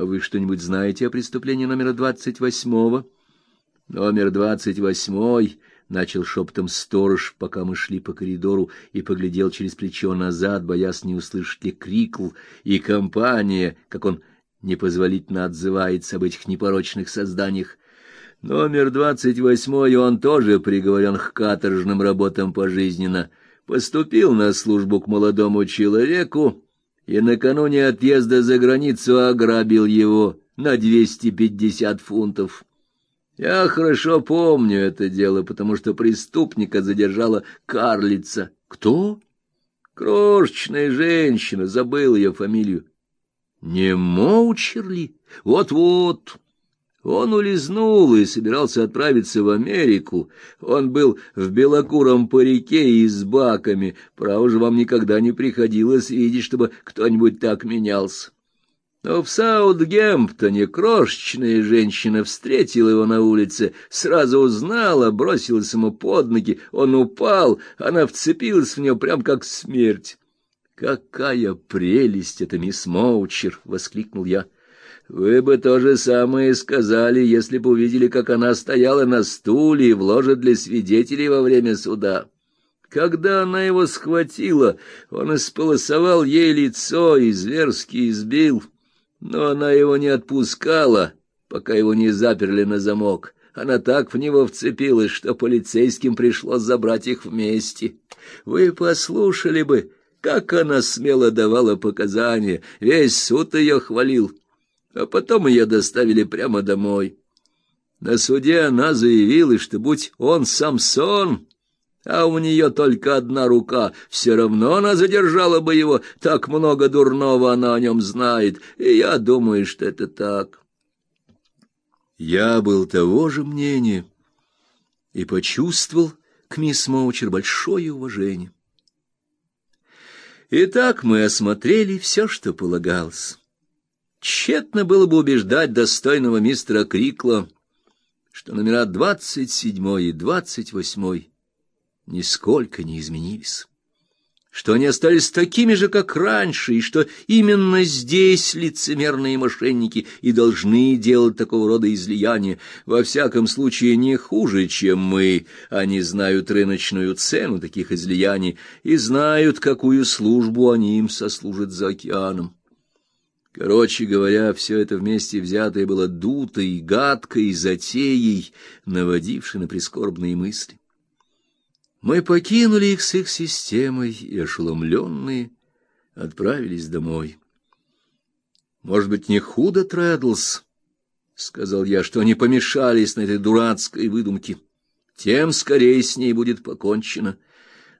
А вы что-нибудь знаете о преступлении номера двадцать восьмого? Номер двадцать восьмой начал шепотом сторож, пока мы шли по коридору, и поглядел через плечо назад, боясь не услышать ли крикл, и компания, как он непозволительно отзывается об этих непорочных созданиях. Номер двадцать восьмой он тоже приговорен к каторжным работам пожизненно. Поступил на службу к молодому человеку и накануне отъезда за границу ограбил его на двести пятьдесят фунтов. Я хорошо помню это дело, потому что преступника задержала карлица. Кто? Крошечная женщина, забыл ее фамилию. Не Моучерли? Вот-вот. Он улизнул и собирался отправиться в Америку. Он был в белокуром парике и с баками. Право же вам никогда не приходилось видеть, чтобы кто-нибудь так менялся. Но в Саутгемптоне крошечная женщина встретила его на улице, сразу узнала, бросилась ему под ноги, он упал, она вцепилась в него прям как смерть. «Какая прелесть эта мисс Моучер!» — воскликнул я. «Вы бы то же самое сказали, если бы увидели, как она стояла на стуле в ложе для свидетелей во время суда». Когда она его схватила, он исполосовал ей лицо и зверски избил. Но она его не отпускала, пока его не заперли на замок. Она так в него вцепилась, что полицейским пришлось забрать их вместе. Вы послушали бы, как она смело давала показания, весь суд ее хвалил. А потом ее доставили прямо домой. На суде она заявила, что будь он Самсон, а у нее только одна рука, все равно она задержала бы его, так много дурного она о нем знает, и я думаю, что это так. Я был того же мнения и почувствовал к мисс Моучер большое уважение. Итак, мы осмотрели все, что полагалось. Тщетно было бы убеждать достойного мистера Крикла, что номера двадцать седьмой и двадцать восьмой нисколько не изменились, что они остались такими же, как раньше, и что именно здесь лицемерные мошенники и должны делать такого рода излияния, во всяком случае не хуже, чем мы. Они знают рыночную цену таких излияний и знают, какую службу они им сослужат за океаном. Короче говоря, все это вместе взятое было дутой, гадкой затеей, наводившей на прискорбные мысли. Мы покинули их с их системой и, ошеломленные, отправились домой. «Может быть, не худо, Трэддлс?» — сказал я, — что они помешались на этой дурацкой выдумке. Тем скорее с ней будет покончено.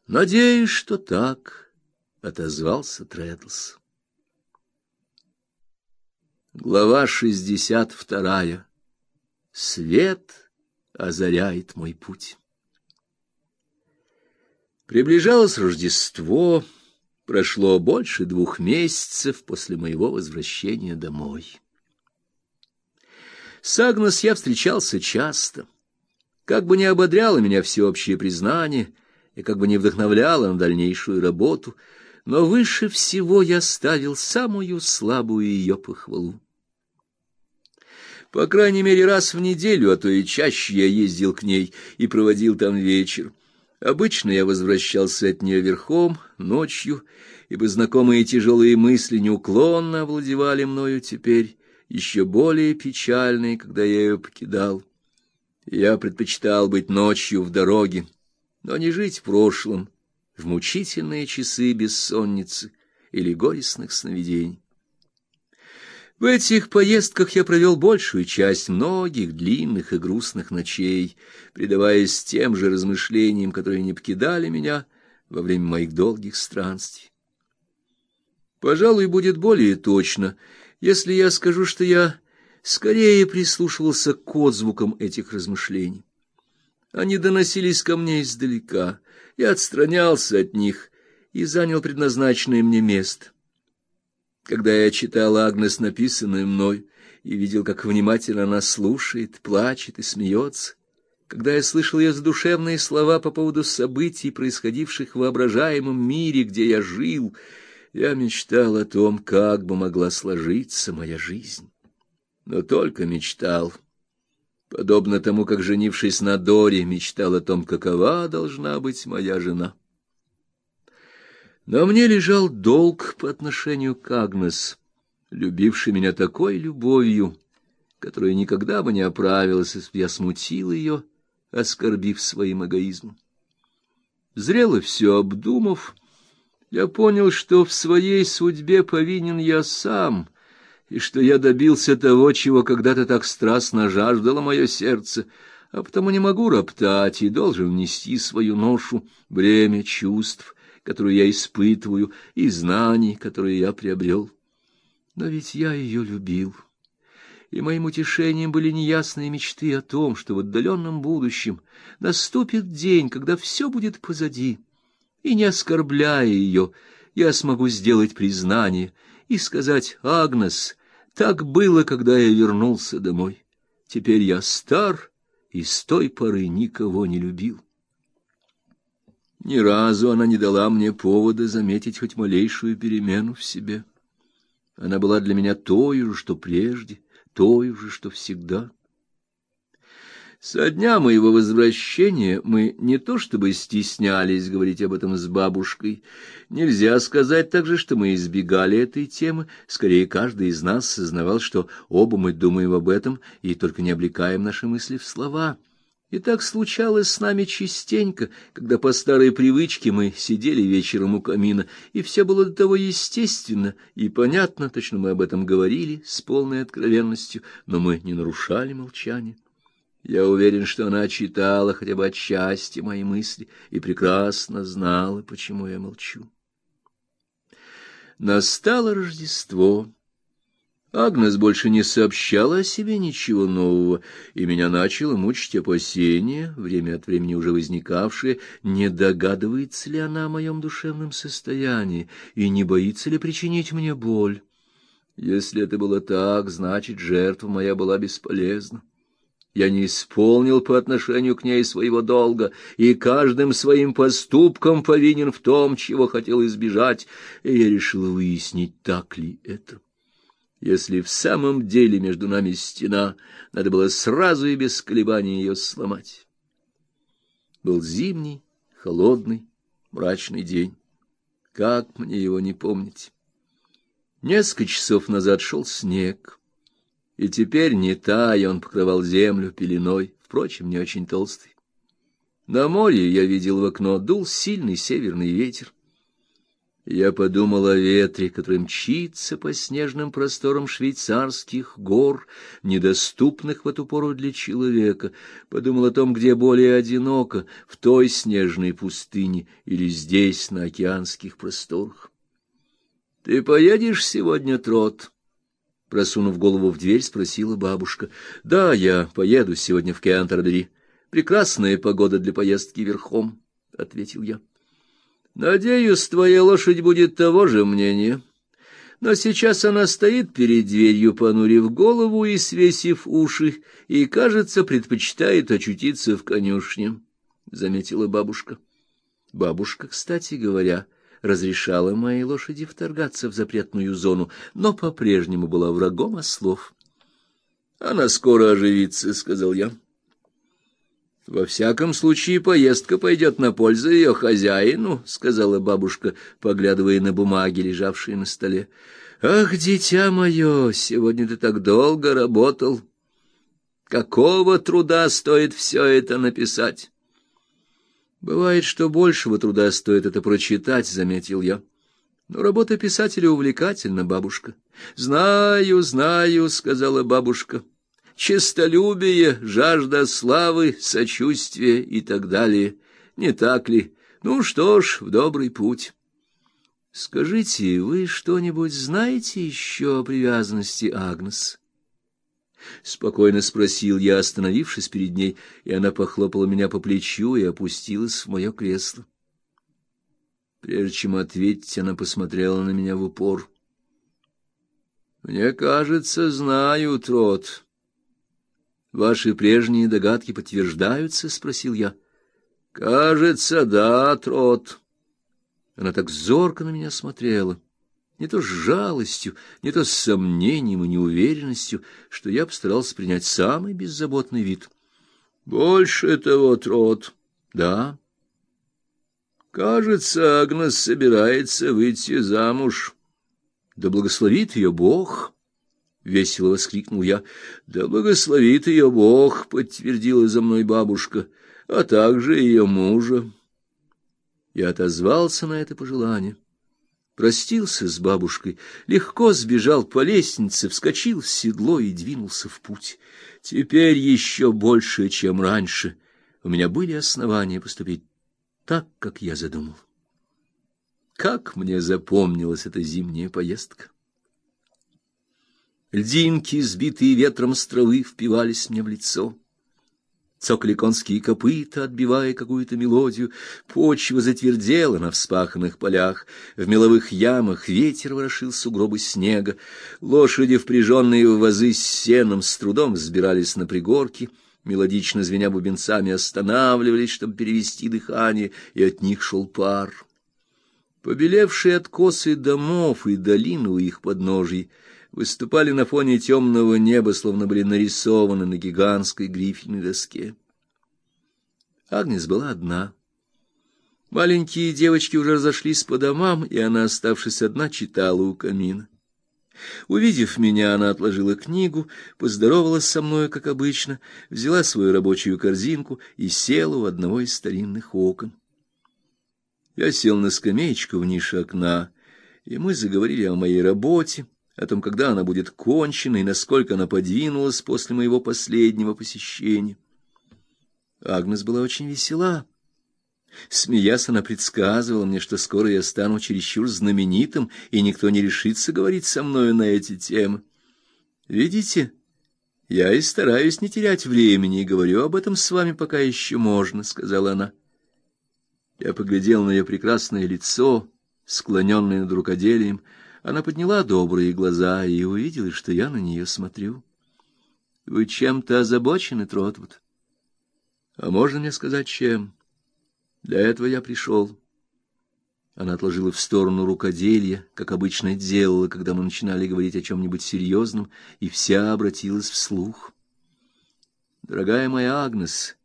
Надеюсь, что так, — отозвался Трэддлс. Глава шестьдесят вторая. Свет озаряет мой путь. Приближалось Рождество, прошло больше двух месяцев после моего возвращения домой. С Агнес я встречался часто. Как бы ни ободряло меня всеобщее признание и как бы не вдохновляло на дальнейшую работу, но выше всего я ставил самую слабую ее похвалу. По крайней мере, раз в неделю, а то и чаще я ездил к ней и проводил там вечер. Обычно я возвращался от нее верхом, ночью, ибо знакомые тяжелые мысли неуклонно овладевали мною теперь, еще более печальные, когда я ее покидал. Я предпочитал быть ночью в дороге, но не жить в прошлом, в мучительные часы бессонницы или горестных сновидений. В этих поездках я провел большую часть многих длинных и грустных ночей, предаваясь тем же размышлениям, которые не покидали меня во время моих долгих странствий. Пожалуй, будет более точно, если я скажу, что я скорее прислушивался к отзвукам этих размышлений. Они доносились ко мне издалека, я отстранялся от них и занял предназначенное мне место. Когда я читал Агнес написанное мной и видел, как внимательно она слушает, плачет и смеется, когда я слышал ее задушевные слова по поводу событий, происходивших в воображаемом мире, где я жил, я мечтал о том, как бы могла сложиться моя жизнь. но только мечтал. Подобно тому, как, женившись на Доре, мечтал о том, какова должна быть моя жена. Но мне лежал долг по отношению к Агнес, любившей меня такой любовью, которая никогда бы не оправилась, если бы я смутил ее, оскорбив своим эгоизмом. Зрело все обдумав, я понял, что в своей судьбе повинен я сам, и что я добился того, чего когда-то так страстно жаждало мое сердце, а потому не могу роптать и должен нести свою ношу, бремя чувств, которую я испытываю, и знаний, которые я приобрел. Но ведь я ее любил. И моим утешением были неясные мечты о том, что в отдаленном будущем наступит день, когда все будет позади, и не оскорбляя ее, я смогу сделать признание и сказать: "Агнес, так было, когда я вернулся домой. Теперь я стар и с той поры никого не любил". Ни разу она не дала мне повода заметить хоть малейшую перемену в себе. Она была для меня той же, что прежде, той же, что всегда. Со дня моего возвращения мы не то чтобы стеснялись говорить об этом с бабушкой, нельзя сказать также, что мы избегали этой темы, скорее каждый из нас сознавал, что оба мы думаем об этом и только не облекаем наши мысли в слова. И так случалось с нами частенько, когда по старой привычке мы сидели вечером у камина, и все было до того естественно и понятно, точно мы об этом говорили с полной откровенностью, но мы не нарушали молчание. Я уверен, что она читала хотя бы отчасти мои мысли и прекрасно знала, почему я молчу. Настало Рождество. Агнес больше не сообщала о себе ничего нового, и меня начало мучить опасение, время от времени уже возникавшее, не догадывается ли она о моем душевном состоянии и не боится ли причинить мне боль. Если это было так, значит, жертва моя была бесполезна. Я не исполнил по отношению к ней своего долга, и каждым своим поступком повинен в том, чего хотел избежать, и я решил выяснить, так ли это. Если в самом деле между нами стена, надо было сразу и без колебаний ее сломать. Был зимний, холодный, мрачный день. Как мне его не помнить? Несколько часов назад шел снег, и теперь не тая он покрывал землю пеленой, впрочем, не очень толстый. На море я видел в окно дул сильный северный ветер. Я подумал о ветре, который мчится по снежным просторам швейцарских гор, недоступных в эту пору для человека. Подумал о том, где более одиноко, в той снежной пустыне или здесь, на океанских просторах. — Ты поедешь сегодня, Трот? Просунув голову в дверь, спросила бабушка. — Да, я поеду сегодня в Кентербери. Прекрасная погода для поездки верхом, — ответил я. Надеюсь, твоя лошадь будет того же мнения. Но сейчас она стоит перед дверью, понурив голову и свесив уши, и, кажется, предпочитает очутиться в конюшне, — заметила бабушка. Бабушка, кстати говоря, разрешала моей лошади вторгаться в запретную зону, но по-прежнему была врагом ослов. — Она скоро оживится, — сказал я. Во всяком случае, поездка пойдет на пользу ее хозяину, сказала бабушка, поглядывая на бумаги, лежавшие на столе. Ах, дитя мое, сегодня ты так долго работал. Какого труда стоит все это написать? Бывает, что большего труда стоит это прочитать, заметил я. Но работа писателя увлекательна, бабушка. Знаю, знаю, сказала бабушка честолюбие, жажда славы, сочувствие и так далее. Не так ли? Ну что ж, в добрый путь. Скажите, вы что-нибудь знаете еще о привязанности Агнес? Спокойно спросил я, остановившись перед ней, и она похлопала меня по плечу и опустилась в мое кресло. Прежде чем ответить, она посмотрела на меня в упор. Мне кажется, знаю, Трот. Ваши прежние догадки подтверждаются, спросил я. Кажется, да, Трот. Она так зорко на меня смотрела, не то с жалостью, не то с сомнением и неуверенностью, что я постарался принять самый беззаботный вид. Больше того, Трот. Да. Кажется, Агнес собирается выйти замуж. Да благословит ее Бог. — весело воскликнул я. — Да благословит ее Бог, — подтвердила за мной бабушка, — а также ее мужа. Я отозвался на это пожелание простился с бабушкой, легко сбежал по лестнице, вскочил в седло и двинулся в путь. Теперь еще больше, чем раньше, у меня были основания поступить так, как я задумал. Как мне запомнилась эта зимняя поездка! Льдинки, сбитые ветром с травы, впивались мне в лицо цокали конские копыта, отбивая какую-то мелодию, почва затвердела на вспаханных полях, в меловых ямах ветер ворошил сугробы снега, лошади, впряженные в вазы с сеном, с трудом взбирались на пригорки, мелодично звеня бубенцами останавливались, чтобы перевести дыхание, и от них шел пар. Побелевшие откосы домов и долины у их подножий выступали на фоне темного неба, словно были нарисованы на гигантской грифельной доске. Агнес была одна. Маленькие девочки уже разошлись по домам, и она, оставшись одна, читала у камина. Увидев меня, она отложила книгу, поздоровалась со мной, как обычно, взяла свою рабочую корзинку и села у одного из старинных окон. Я сел на скамеечку в нише окна, и мы заговорили о моей работе, о том, когда она будет кончена и насколько она подвинулась после моего последнего посещения. Агнес была очень весела. Смеясь, она предсказывала мне, что скоро я стану чересчур знаменитым, и никто не решится говорить со мною на эти темы. Видите, я и стараюсь не терять времени и говорю об этом с вами, пока еще можно, — сказала она. Я поглядел на ее прекрасное лицо, склоненное над рукоделием, — она подняла добрые глаза и увидела, что я на нее смотрю. — Вы чем-то озабочены, Тротвуд? — А можно мне сказать, чем? Для этого я пришел. Она отложила в сторону рукоделие, как обычно делала, когда мы начинали говорить о чем-нибудь серьезном, и вся обратилась вслух. — Дорогая моя Агнес,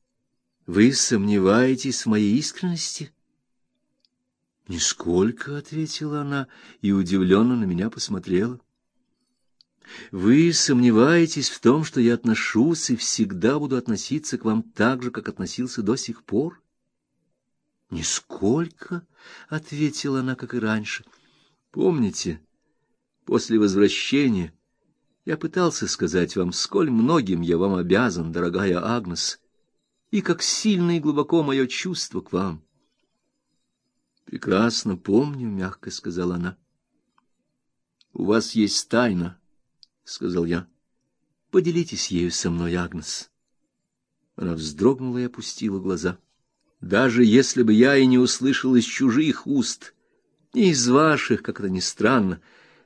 вы сомневаетесь в моей искренности? Нисколько, ответила она и удивленно на меня посмотрела. Вы сомневаетесь в том, что я отношусь и всегда буду относиться к вам так же, как относился до сих пор? Нисколько, ответила она, как и раньше. Помните, после возвращения я пытался сказать вам, сколь многим я вам обязан, дорогая Агнес, и как сильно и глубоко мое чувство к вам. Прекрасно помню, мягко сказала она. У вас есть тайна, сказал я. Поделитесь ею со мной, Агнес. Она вздрогнула и опустила глаза. Даже если бы я и не услышал из чужих уст, не из ваших, как это ни странно,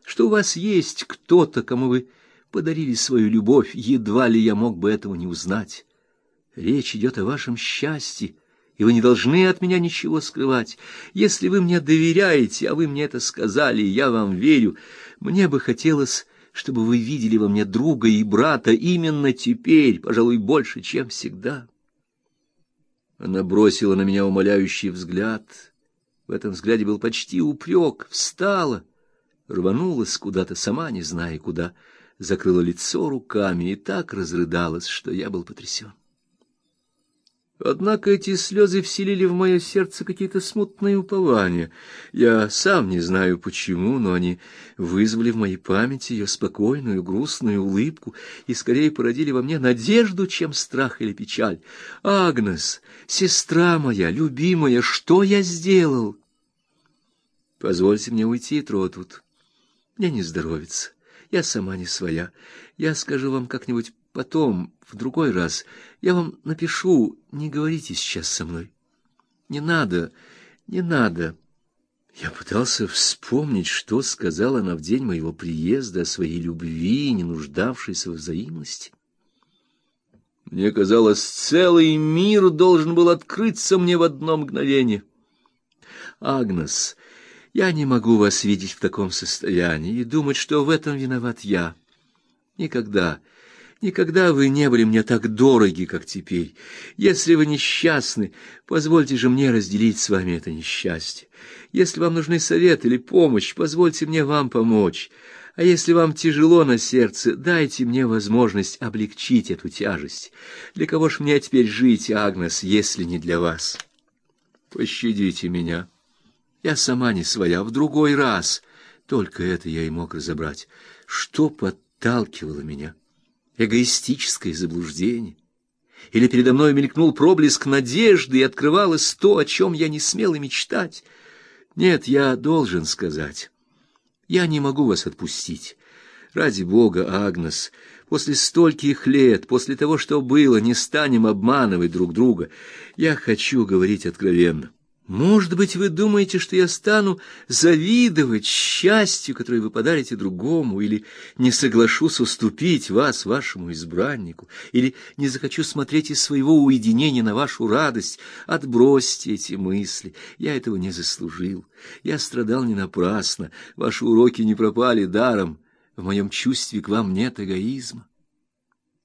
что у вас есть кто-то, кому вы подарили свою любовь, едва ли я мог бы этого не узнать. Речь идет о вашем счастье, и вы не должны от меня ничего скрывать. Если вы мне доверяете, а вы мне это сказали, я вам верю, мне бы хотелось, чтобы вы видели во мне друга и брата именно теперь, пожалуй, больше, чем всегда. Она бросила на меня умоляющий взгляд. В этом взгляде был почти упрек, встала, рванулась куда-то, сама не зная куда, закрыла лицо руками и так разрыдалась, что я был потрясен. Однако эти слезы вселили в мое сердце какие-то смутные упования. Я сам не знаю почему, но они вызвали в моей памяти ее спокойную, грустную улыбку и скорее породили во мне надежду, чем страх или печаль. Агнес, сестра моя, любимая, что я сделал? Позвольте мне уйти, Тротвуд. Мне не здоровится. Я сама не своя. Я скажу вам как-нибудь Потом, в другой раз, я вам напишу, не говорите сейчас со мной. Не надо, не надо. Я пытался вспомнить, что сказала она в день моего приезда о своей любви, не нуждавшейся в взаимности. Мне казалось, целый мир должен был открыться мне в одно мгновение. Агнес, Я не могу вас видеть в таком состоянии и думать, что в этом виноват я. Никогда, никогда вы не были мне так дороги, как теперь. Если вы несчастны, позвольте же мне разделить с вами это несчастье. Если вам нужны совет или помощь, позвольте мне вам помочь. А если вам тяжело на сердце, дайте мне возможность облегчить эту тяжесть. Для кого ж мне теперь жить, Агнес, если не для вас? Пощадите меня. Я сама не своя, в другой раз. Только это я и мог разобрать. Что подталкивало меня? Эгоистическое заблуждение? Или передо мной мелькнул проблеск надежды и открывалось то, о чем я не смел и мечтать? Нет, я должен сказать. Я не могу вас отпустить. Ради бога, Агнес, после стольких лет, после того, что было, не станем обманывать друг друга. Я хочу говорить откровенно. Может быть, вы думаете, что я стану завидовать счастью, которое вы подарите другому, или не соглашусь уступить вас вашему избраннику, или не захочу смотреть из своего уединения на вашу радость. Отбросьте эти мысли. Я этого не заслужил. Я страдал не напрасно. Ваши уроки не пропали даром. В моем чувстве к вам нет эгоизма.